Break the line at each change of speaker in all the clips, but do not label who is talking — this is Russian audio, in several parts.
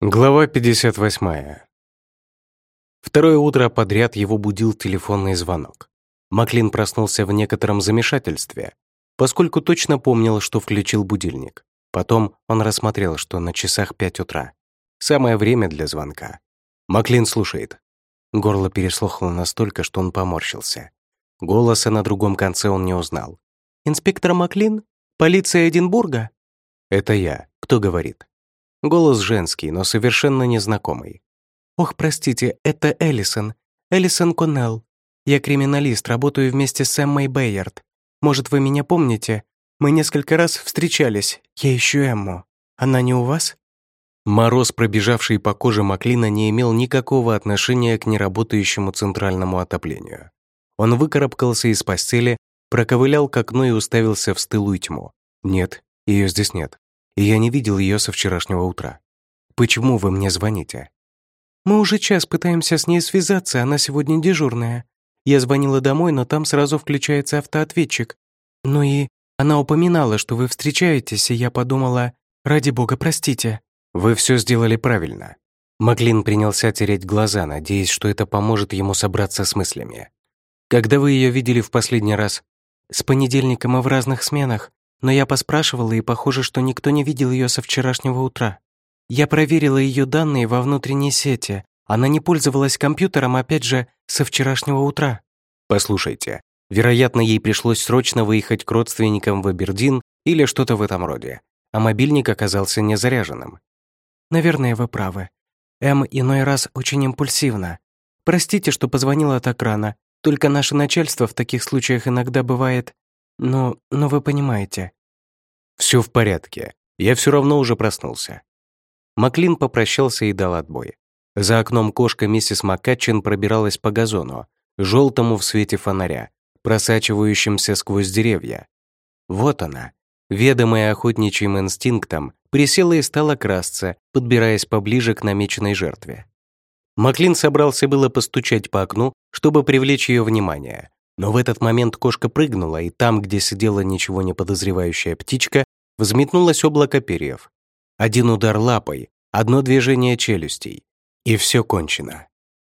Глава 58. Второе утро подряд его будил телефонный звонок. Маклин проснулся в некотором замешательстве, поскольку точно помнил, что включил будильник. Потом он рассмотрел, что на часах 5 утра. Самое время для звонка. Маклин слушает. Горло переслохло настолько, что он поморщился. Голоса на другом конце он не узнал.
«Инспектор Маклин? Полиция Эдинбурга?»
«Это я. Кто говорит?» Голос женский, но совершенно незнакомый.
«Ох, простите, это Эллисон. Эллисон Коннелл. Я криминалист, работаю вместе с Эммой Бейерд. Может, вы меня помните? Мы несколько раз встречались. Я ищу Эмму. Она не у вас?»
Мороз, пробежавший по коже Маклина, не имел никакого отношения к неработающему центральному отоплению. Он выкарабкался из постели, проковылял к окну и уставился в стылую тьму. Нет, ее здесь нет и я не видел ее со вчерашнего утра. Почему вы мне звоните?»
«Мы уже час пытаемся с ней связаться, она сегодня дежурная. Я звонила домой, но там сразу включается автоответчик. Ну и она упоминала, что вы встречаетесь, и я подумала, ради бога, простите».
«Вы все сделали правильно». Маклин принялся тереть глаза, надеясь, что это поможет ему собраться с мыслями. «Когда вы ее видели в последний раз?»
«С понедельника мы в разных сменах. Но я поспрашивала, и похоже, что никто не видел ее со вчерашнего утра. Я проверила ее данные во внутренней сети. Она не пользовалась компьютером, опять же, со вчерашнего утра.
Послушайте, вероятно, ей пришлось срочно выехать к родственникам в Абердин или что-то в этом роде, а мобильник оказался незаряженным.
Наверное, вы правы. М иной раз очень импульсивно. Простите, что позвонила так рано. Только наше начальство в таких случаях иногда бывает но, но вы понимаете.
Все в порядке. Я все равно уже проснулся. Маклин попрощался и дал отбой. За окном кошка миссис Маккатчин пробиралась по газону, желтому в свете фонаря, просачивающимся сквозь деревья. Вот она, ведомая охотничьим инстинктом, присела и стала красться, подбираясь поближе к намеченной жертве. Маклин собрался было постучать по окну, чтобы привлечь ее внимание, но в этот момент кошка прыгнула, и там, где сидела ничего не подозревающая птичка, взметнулось облако перьев. Один удар лапой, одно движение челюстей. И все кончено.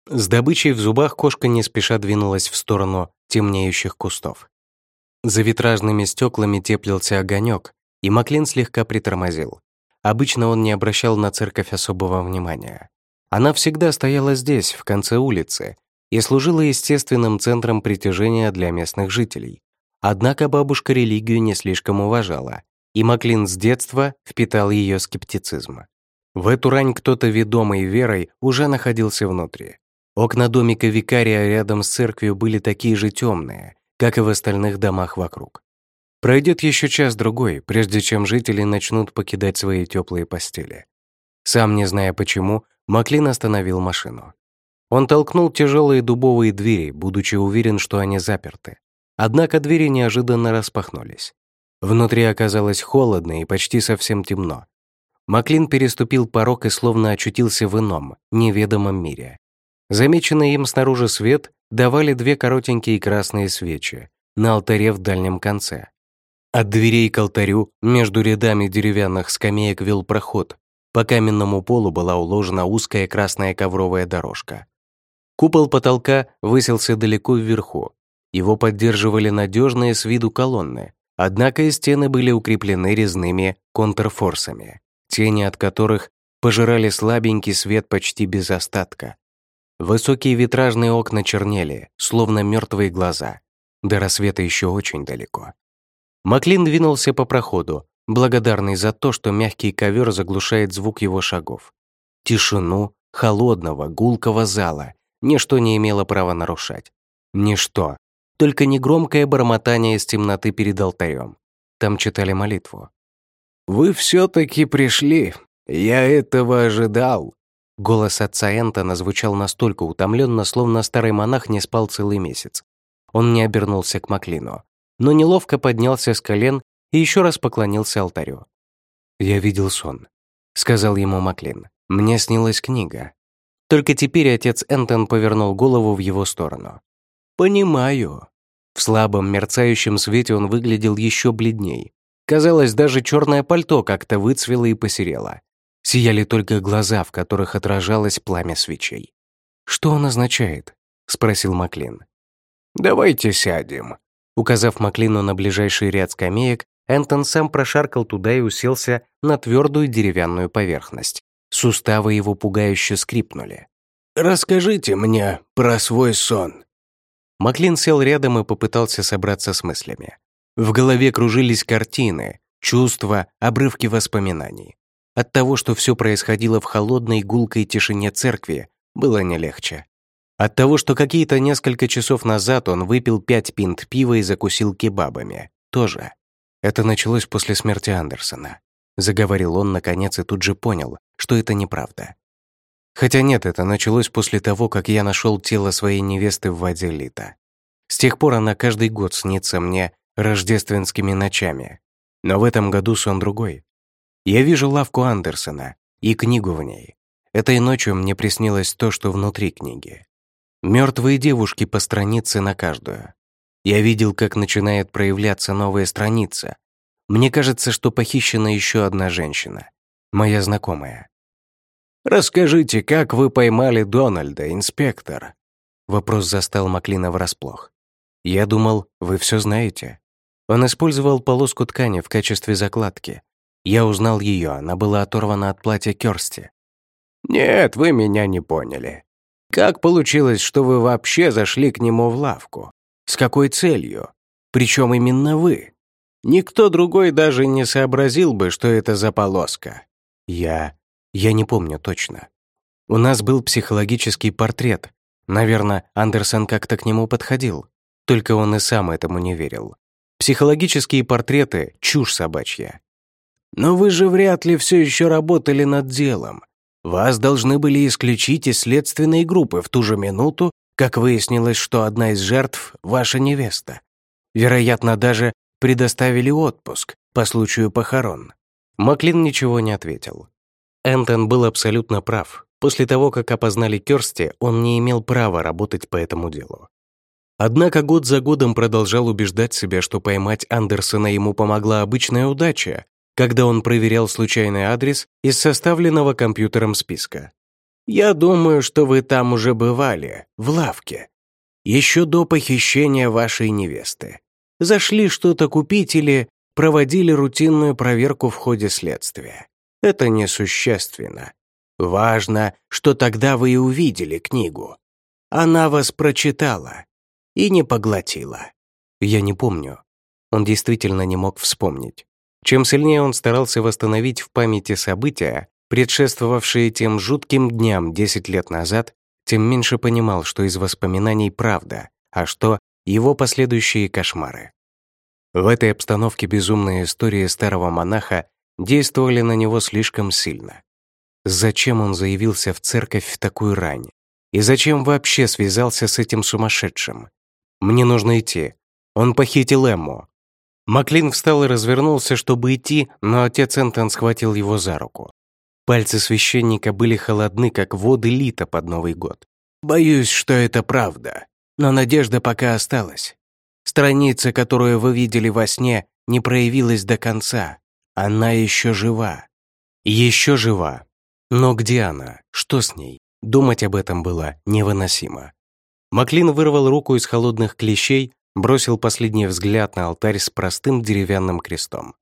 С добычей в зубах кошка не спеша двинулась в сторону темнеющих кустов. За витражными стеклами теплился огонек, и Маклин слегка притормозил. Обычно он не обращал на церковь особого внимания. Она всегда стояла здесь, в конце улицы, и служила естественным центром притяжения для местных жителей. Однако бабушка религию не слишком уважала, и Маклин с детства впитал ее скептицизм. В эту рань кто-то, ведомый верой, уже находился внутри. Окна домика викария рядом с церковью были такие же темные, как и в остальных домах вокруг. Пройдет еще час-другой, прежде чем жители начнут покидать свои теплые постели. Сам не зная почему, Маклин остановил машину. Он толкнул тяжелые дубовые двери, будучи уверен, что они заперты. Однако двери неожиданно распахнулись. Внутри оказалось холодно и почти совсем темно. Маклин переступил порог и словно очутился в ином, неведомом мире. Замеченный им снаружи свет давали две коротенькие красные свечи на алтаре в дальнем конце. От дверей к алтарю между рядами деревянных скамеек вел проход. По каменному полу была уложена узкая красная ковровая дорожка. Купол потолка высился далеко вверху. Его поддерживали надежные с виду колонны, однако и стены были укреплены резными контрфорсами, тени от которых пожирали слабенький свет почти без остатка. Высокие витражные окна чернели, словно мертвые глаза. До рассвета еще очень далеко. Маклин двинулся по проходу, благодарный за то, что мягкий ковер заглушает звук его шагов. Тишину холодного, гулкого зала ничто не имело права нарушать. Ничто. Только негромкое бормотание из темноты перед алтарем. Там читали молитву. «Вы все-таки пришли. Я этого ожидал». Голос отца Энтона звучал настолько утомленно, словно старый монах не спал целый месяц. Он не обернулся к Маклину, но неловко поднялся с колен и еще раз поклонился алтарю. «Я видел сон», — сказал ему Маклин. «Мне снилась книга. Только теперь отец Энтон повернул голову в его сторону. «Понимаю». В слабом мерцающем свете он выглядел еще бледней. Казалось, даже черное пальто как-то выцвело и посерело. Сияли только глаза, в которых отражалось пламя свечей. «Что он означает?» — спросил Маклин. «Давайте сядем». Указав Маклину на ближайший ряд скамеек, Энтон сам прошаркал туда и уселся на твердую деревянную поверхность. Суставы его пугающе скрипнули. «Расскажите мне про свой сон». Маклин сел рядом и попытался собраться с мыслями. В голове кружились картины, чувства, обрывки воспоминаний. От того, что все происходило в холодной гулкой тишине церкви, было не легче. От того, что какие-то несколько часов назад он выпил пять пинт пива и закусил кебабами, тоже. Это началось после смерти Андерсона. Заговорил он, наконец, и тут же понял, что это неправда. Хотя нет, это началось после того, как я нашел тело своей невесты в воде Лита. С тех пор она каждый год снится мне рождественскими ночами. Но в этом году сон другой. Я вижу лавку Андерсона и книгу в ней. Этой ночью мне приснилось то, что внутри книги. Мертвые девушки по странице на каждую. Я видел, как начинает проявляться новая страница. Мне кажется, что похищена еще одна женщина. Моя знакомая. «Расскажите, как вы поймали Дональда, инспектор?» Вопрос застал Маклина врасплох. «Я думал, вы все знаете». Он использовал полоску ткани в качестве закладки. Я узнал ее, она была оторвана от платья Кёрсти. «Нет, вы меня не поняли. Как получилось, что вы вообще зашли к нему в лавку? С какой целью? Причем именно вы? Никто другой даже не сообразил бы, что это за полоска. Я... я не помню точно. У нас был психологический портрет. Наверное, Андерсон как-то к нему подходил. Только он и сам этому не верил. Психологические портреты — чушь собачья. Но вы же вряд ли все еще работали над делом. Вас должны были исключить из следственной группы в ту же минуту, как выяснилось, что одна из жертв — ваша невеста. Вероятно, даже предоставили отпуск по случаю похорон». Маклин ничего не ответил. Энтон был абсолютно прав. После того, как опознали Кёрсти, он не имел права работать по этому делу. Однако год за годом продолжал убеждать себя, что поймать Андерсона ему помогла обычная удача, когда он проверял случайный адрес из составленного компьютером списка. «Я думаю, что вы там уже бывали, в лавке. Еще до похищения вашей невесты. Зашли что-то купить или проводили рутинную проверку в ходе следствия. Это несущественно. Важно, что тогда вы и увидели книгу. Она вас прочитала и не поглотила. Я не помню. Он действительно не мог вспомнить. Чем сильнее он старался восстановить в памяти события, предшествовавшие тем жутким дням 10 лет назад, тем меньше понимал, что из воспоминаний правда, а что его последующие кошмары. В этой обстановке безумные истории старого монаха действовали на него слишком сильно. Зачем он заявился в церковь в такую рань? И зачем вообще связался с этим сумасшедшим? Мне нужно идти. Он похитил Эмму. Маклин встал и развернулся, чтобы идти, но отец Энтон схватил его за руку. Пальцы священника были холодны, как воды лита под Новый год. «Боюсь, что это правда, но надежда пока осталась. Страница, которую вы видели во сне, не проявилась до конца. Она еще жива. Еще жива. Но где она? Что с ней? Думать об этом было невыносимо. Маклин вырвал руку из холодных клещей, бросил последний взгляд на алтарь с простым деревянным крестом.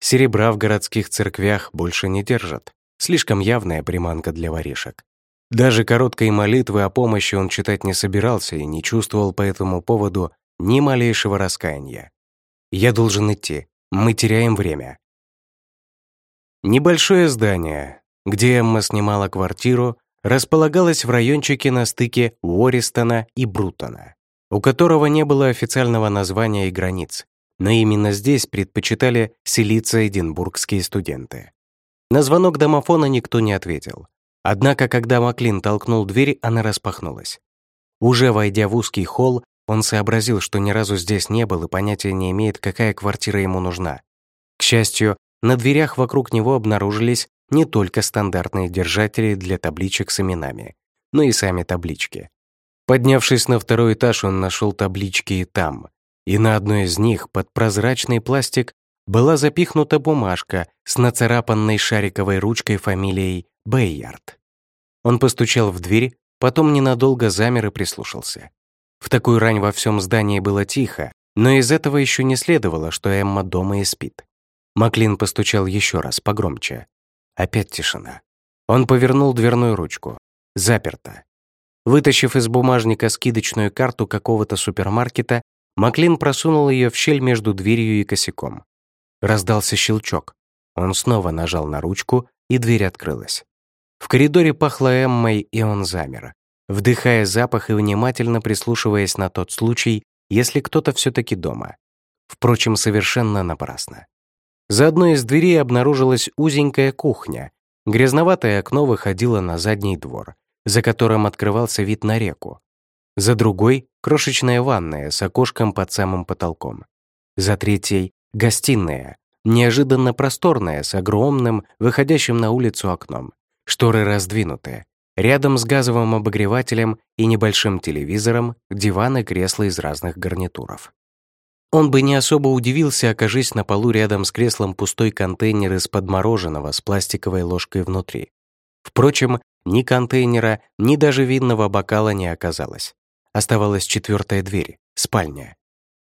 Серебра в городских церквях больше не держат. Слишком явная приманка для воришек. Даже короткой молитвы о помощи он читать не собирался и не чувствовал по этому поводу ни малейшего раскаяния. «Я должен идти. Мы теряем время». Небольшое здание, где Эмма снимала квартиру, располагалось в райончике на стыке Уористона и Брутона у которого не было официального названия и границ, но именно здесь предпочитали селиться эдинбургские студенты. На звонок домофона никто не ответил. Однако, когда Маклин толкнул дверь, она распахнулась. Уже войдя в узкий холл, он сообразил, что ни разу здесь не был и понятия не имеет, какая квартира ему нужна. К счастью, на дверях вокруг него обнаружились не только стандартные держатели для табличек с именами, но и сами таблички. Поднявшись на второй этаж, он нашел таблички и там. И на одной из них, под прозрачный пластик, была запихнута бумажка с нацарапанной шариковой ручкой фамилией Бейярд. Он постучал в дверь, потом ненадолго замер и прислушался. В такую рань во всем здании было тихо, но из этого еще не следовало, что Эмма дома и спит. Маклин постучал еще раз, погромче. Опять тишина. Он повернул дверную ручку. Заперто. Вытащив из бумажника скидочную карту какого-то супермаркета, Маклин просунул ее в щель между дверью и косяком. Раздался щелчок. Он снова нажал на ручку, и дверь открылась. В коридоре пахло Эммой, и он замер, вдыхая запах и внимательно прислушиваясь на тот случай, если кто-то все-таки дома. Впрочем, совершенно напрасно. За одной из дверей обнаружилась узенькая кухня. Грязноватое окно выходило на задний двор, за которым открывался вид на реку. За другой — крошечная ванная с окошком под самым потолком. За третьей — гостиная, неожиданно просторная, с огромным, выходящим на улицу окном. Шторы раздвинуты. Рядом с газовым обогревателем и небольшим телевизором диван и кресла из разных гарнитуров. Он бы не особо удивился, окажись на полу рядом с креслом пустой контейнер из-под мороженого с пластиковой ложкой внутри. Впрочем, ни контейнера, ни даже винного бокала не оказалось. Оставалась четвертая дверь — спальня.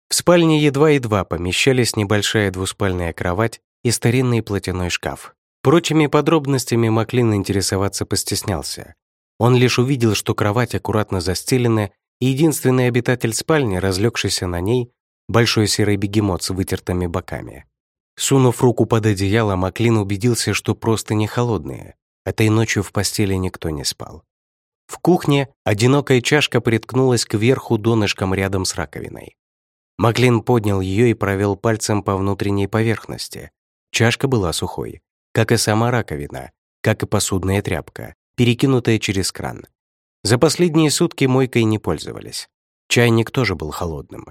В спальне едва-едва помещались небольшая двуспальная кровать и старинный платяной шкаф. Прочими подробностями Маклин интересоваться постеснялся. Он лишь увидел, что кровать аккуратно застелена, и единственный обитатель спальни, разлегшийся на ней, большой серый бегемот с вытертыми боками. Сунув руку под одеяло, Маклин убедился, что просто не холодные. Этой ночью в постели никто не спал. В кухне одинокая чашка приткнулась к верху донышком рядом с раковиной. Маклин поднял ее и провел пальцем по внутренней поверхности. Чашка была сухой, как и сама раковина, как и посудная тряпка, перекинутая через кран. За последние сутки мойкой не пользовались. Чайник тоже был холодным.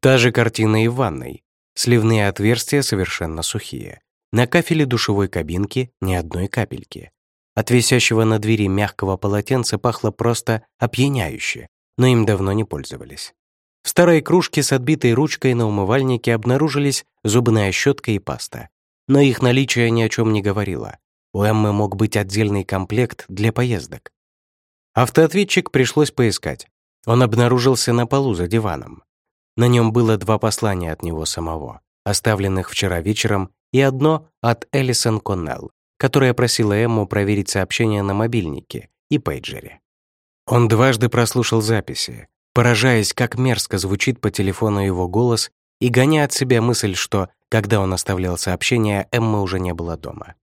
Та же картина и в ванной. Сливные отверстия совершенно сухие. На кафеле душевой кабинки ни одной капельки. От висящего на двери мягкого полотенца пахло просто опьяняюще, но им давно не пользовались. В старой кружке с отбитой ручкой на умывальнике обнаружились зубная щетка и паста. Но их наличие ни о чем не говорило. У Эммы мог быть отдельный комплект для поездок. Автоответчик пришлось поискать. Он обнаружился на полу за диваном. На нем было два послания от него самого, оставленных вчера вечером, и одно от Элисон Коннелл, которая просила Эмму проверить сообщения на мобильнике и пейджере. Он дважды прослушал записи, поражаясь, как мерзко звучит по телефону его голос и гоня от себя мысль, что, когда он оставлял сообщение, Эммы уже не было дома.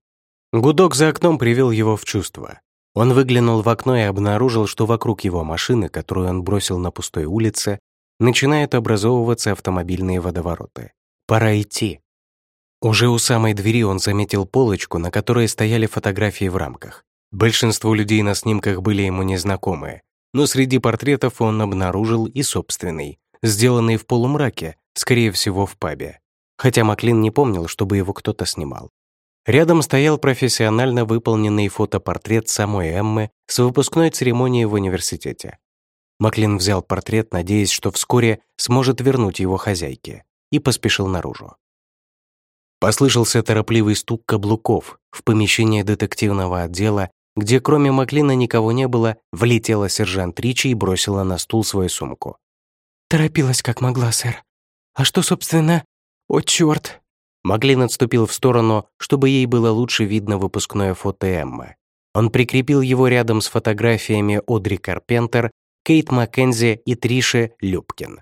Гудок за окном привел его в чувство. Он выглянул в окно и обнаружил, что вокруг его машины, которую он бросил на пустой улице, начинают образовываться автомобильные водовороты. Пора идти. Уже у самой двери он заметил полочку, на которой стояли фотографии в рамках. Большинство людей на снимках были ему незнакомые, но среди портретов он обнаружил и собственный, сделанный в полумраке, скорее всего, в пабе. Хотя Маклин не помнил, чтобы его кто-то снимал. Рядом стоял профессионально выполненный фотопортрет самой Эммы с выпускной церемонии в университете. Маклин взял портрет, надеясь, что вскоре сможет вернуть его хозяйке, и поспешил наружу. Послышался торопливый стук каблуков. В помещение детективного отдела, где кроме Маклина никого не было, влетела сержант Ричи и бросила на стул свою сумку.
«Торопилась как могла, сэр. А что, собственно? О, чёрт!»
Маклин отступил в сторону, чтобы ей было лучше видно выпускное фото Эммы. Он прикрепил его рядом с фотографиями Одри Карпентер Кейт Маккензи и Триши Любкин.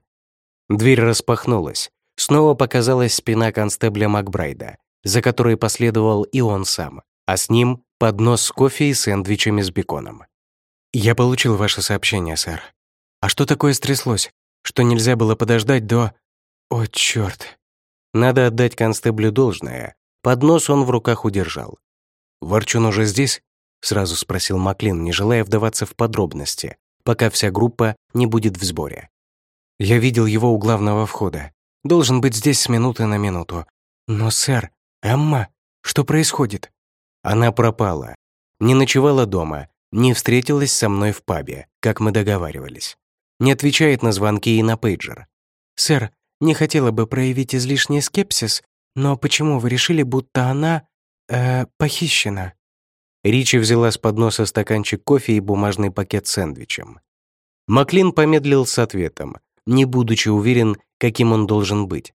Дверь распахнулась. Снова показалась спина констебля Макбрайда, за которой последовал и он сам, а с ним поднос с кофе и сэндвичами с беконом.
«Я получил ваше сообщение, сэр. А что такое стряслось? Что нельзя было подождать до... О, чёрт!»
Надо отдать констеблю должное. Поднос он в руках удержал.
«Ворчун уже здесь?» — сразу спросил Маклин, не желая вдаваться в подробности, пока вся группа не будет в сборе. Я видел его у главного входа. Должен быть здесь с минуты на минуту. Но, сэр, Эмма, что происходит?
Она пропала. Не ночевала дома, не встретилась со мной в пабе, как мы договаривались. Не отвечает на звонки и на пейджер.
Сэр, не хотела бы проявить излишний скепсис, Но почему вы решили, будто она... э похищена?»
Ричи взяла с подноса стаканчик кофе и бумажный пакет с сэндвичем. Маклин помедлил с ответом, не будучи уверен, каким он должен быть.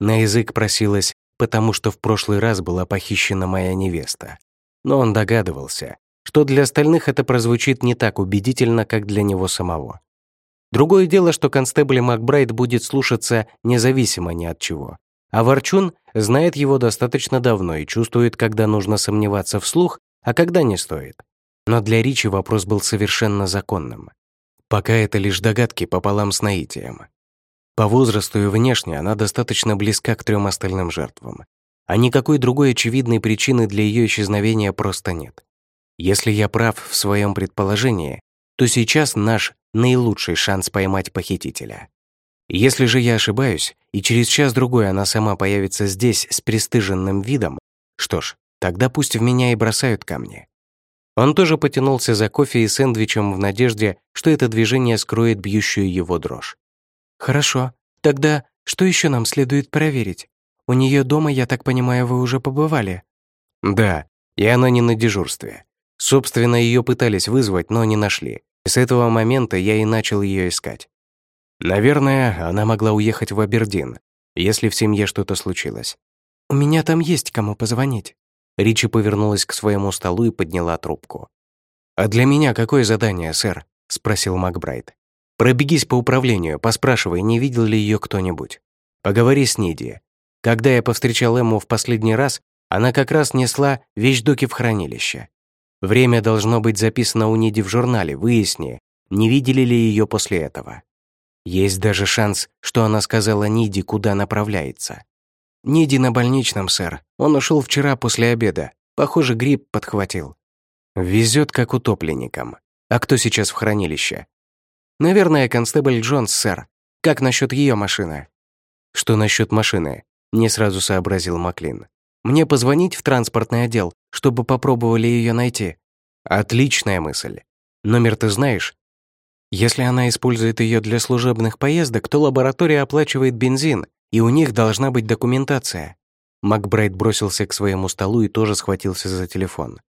На язык просилось, потому что в прошлый раз была похищена моя невеста. Но он догадывался, что для остальных это прозвучит не так убедительно, как для него самого. Другое дело, что констебль Макбрайт будет слушаться независимо ни от чего. А Ворчун знает его достаточно давно и чувствует, когда нужно сомневаться вслух, а когда не стоит. Но для Ричи вопрос был совершенно законным. Пока это лишь догадки пополам с наитием. По возрасту и внешне она достаточно близка к трем остальным жертвам. А никакой другой очевидной причины для ее исчезновения просто нет. Если я прав в своем предположении, то сейчас наш наилучший шанс поймать похитителя. Если же я ошибаюсь, и через час-другой она сама появится здесь с пристыженным видом, что ж, тогда пусть в меня и бросают камни. Он тоже потянулся за кофе и сэндвичем в надежде, что это движение скроет бьющую его дрожь.
«Хорошо. Тогда что еще нам следует проверить? У нее дома, я так понимаю, вы уже побывали?»
«Да, и она не на дежурстве. Собственно, ее пытались вызвать, но не нашли. С этого момента я и начал ее искать. Наверное, она могла уехать в Абердин, если в семье что-то случилось.
«У меня там есть кому позвонить».
Ричи повернулась к своему столу и подняла трубку. «А для меня какое задание, сэр?» — спросил Макбрайт. «Пробегись по управлению, поспрашивай, не видел ли ее кто-нибудь. Поговори с Ниди. Когда я повстречал Эмму в последний раз, она как раз несла вещдоки в хранилище. Время должно быть записано у Ниди в журнале, выясни, не видели ли ее после этого. Есть даже шанс, что она сказала Ниди, куда направляется. Ниди на больничном, сэр. Он ушел вчера после обеда. Похоже, грипп подхватил. Везет как утопленникам. А кто сейчас в хранилище? Наверное, констебль Джонс, сэр. Как насчет ее машины? Что насчет машины? Не сразу сообразил Маклин. Мне позвонить в транспортный отдел, чтобы попробовали ее найти. Отличная мысль. Номер ты знаешь? Если она использует ее для служебных поездок, то лаборатория оплачивает бензин, и у них должна быть документация. Макбрайт бросился к своему столу и тоже схватился за телефон.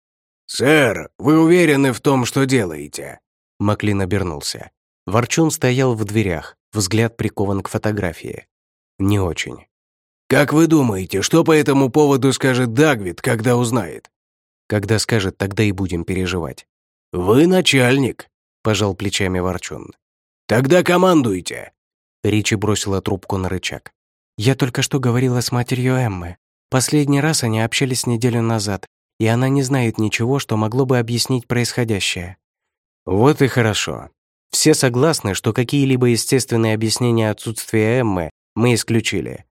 «Сэр, вы уверены в том, что делаете?»
Маклин обернулся. Ворчун стоял в дверях, взгляд прикован к фотографии. Не очень.
«Как вы думаете, что по этому поводу скажет Дагвид, когда узнает?»
«Когда скажет, тогда и будем переживать».
«Вы начальник», — пожал плечами Ворчун. «Тогда командуйте».
Ричи бросила трубку на рычаг.
«Я только что говорила с матерью Эммы. Последний раз они общались неделю назад, и она не знает ничего, что могло бы объяснить происходящее».
«Вот и хорошо. Все согласны, что какие-либо естественные объяснения отсутствия Эммы мы исключили.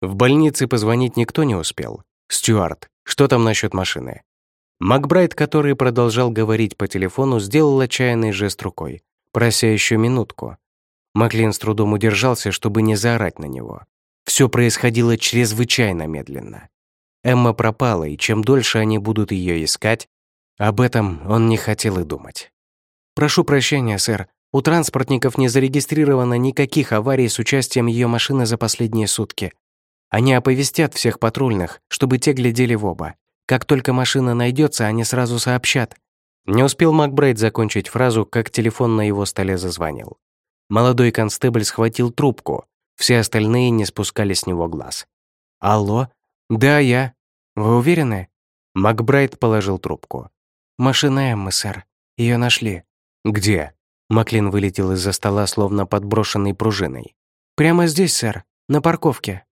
В больнице позвонить никто не успел. Стюарт, что там насчет машины? Макбрайт, который продолжал говорить по телефону, сделал отчаянный жест рукой, прося еще минутку. Маклин с трудом удержался, чтобы не заорать на него. Все происходило чрезвычайно медленно. Эмма пропала, и чем дольше они будут ее искать, об этом он не хотел и думать.
«Прошу прощения, сэр. У транспортников не зарегистрировано никаких аварий с участием ее машины за последние сутки. Они оповестят всех патрульных, чтобы те глядели в оба. Как только машина найдется, они сразу сообщат».
Не успел Макбрайт закончить фразу, как телефон на его столе зазвонил. Молодой констебль схватил трубку, все остальные не спускали с него глаз.
«Алло? Да, я. Вы уверены?»
Макбрайт положил трубку.
«Машина Эммы, сэр. Ее нашли».
«Где?» Маклин вылетел из-за стола, словно подброшенный пружиной.
«Прямо здесь, сэр. На парковке».